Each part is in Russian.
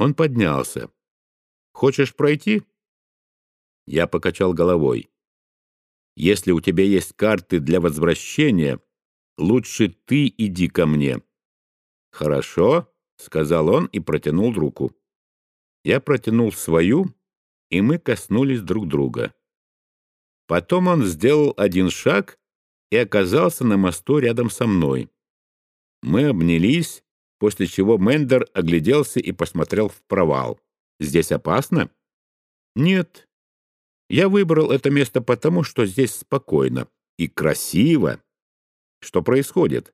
Он поднялся. «Хочешь пройти?» Я покачал головой. «Если у тебя есть карты для возвращения, лучше ты иди ко мне». «Хорошо», — сказал он и протянул руку. Я протянул свою, и мы коснулись друг друга. Потом он сделал один шаг и оказался на мосту рядом со мной. Мы обнялись, после чего Мендер огляделся и посмотрел в провал. «Здесь опасно?» «Нет. Я выбрал это место потому, что здесь спокойно и красиво. Что происходит?»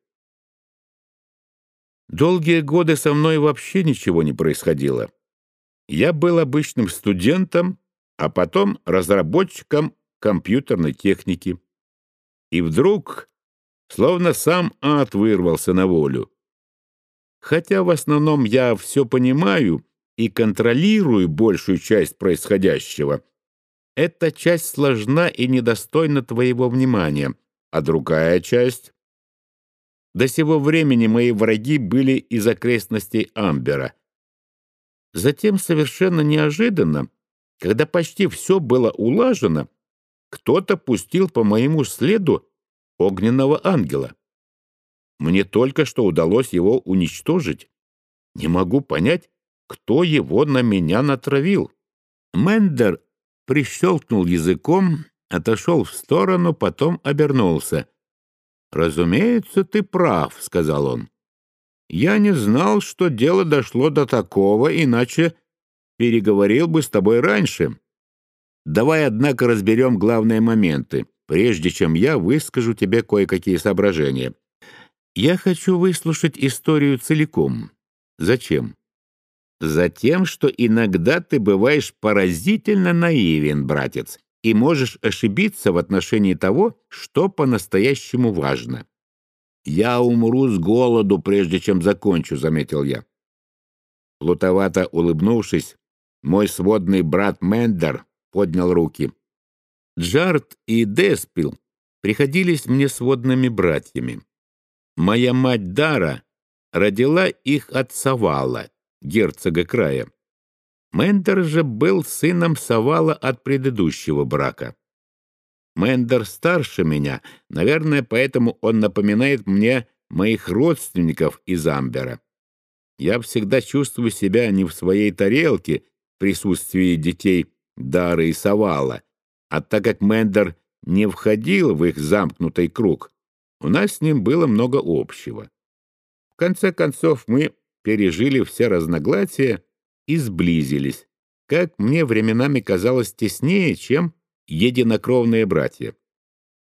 Долгие годы со мной вообще ничего не происходило. Я был обычным студентом, а потом разработчиком компьютерной техники. И вдруг, словно сам ад вырвался на волю. Хотя в основном я все понимаю и контролирую большую часть происходящего, эта часть сложна и недостойна твоего внимания, а другая часть... До сего времени мои враги были из окрестностей Амбера. Затем совершенно неожиданно, когда почти все было улажено, кто-то пустил по моему следу огненного ангела. Мне только что удалось его уничтожить. Не могу понять, кто его на меня натравил. Мендер прищелкнул языком, отошел в сторону, потом обернулся. «Разумеется, ты прав», — сказал он. «Я не знал, что дело дошло до такого, иначе переговорил бы с тобой раньше. Давай, однако, разберем главные моменты, прежде чем я выскажу тебе кое-какие соображения. Я хочу выслушать историю целиком. Зачем? Затем, что иногда ты бываешь поразительно наивен, братец, и можешь ошибиться в отношении того, что по-настоящему важно. «Я умру с голоду, прежде чем закончу», — заметил я. Плутовато улыбнувшись, мой сводный брат Мендер поднял руки. Джарт и Деспил приходились мне сводными братьями. Моя мать Дара родила их от Савала, герцога края. Мендер же был сыном Савала от предыдущего брака. Мендер старше меня, наверное, поэтому он напоминает мне моих родственников из Амбера. Я всегда чувствую себя не в своей тарелке в присутствии детей Дары и Савала, а так как Мендер не входил в их замкнутый круг, у нас с ним было много общего. В конце концов, мы пережили все разногласия и сблизились, как мне временами казалось теснее, чем единокровные братья.